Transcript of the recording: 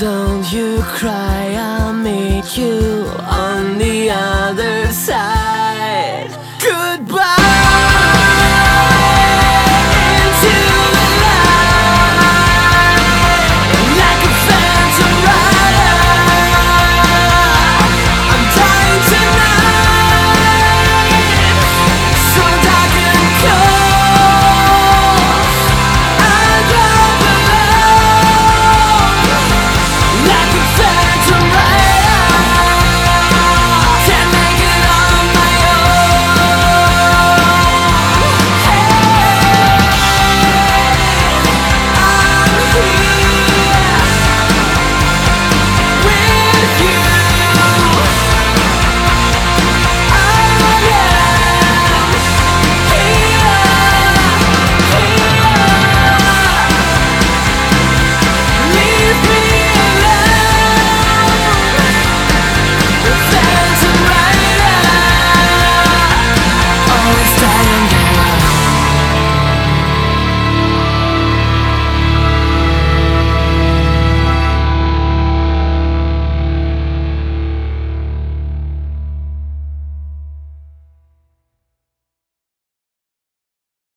don't you cry, I'll meet you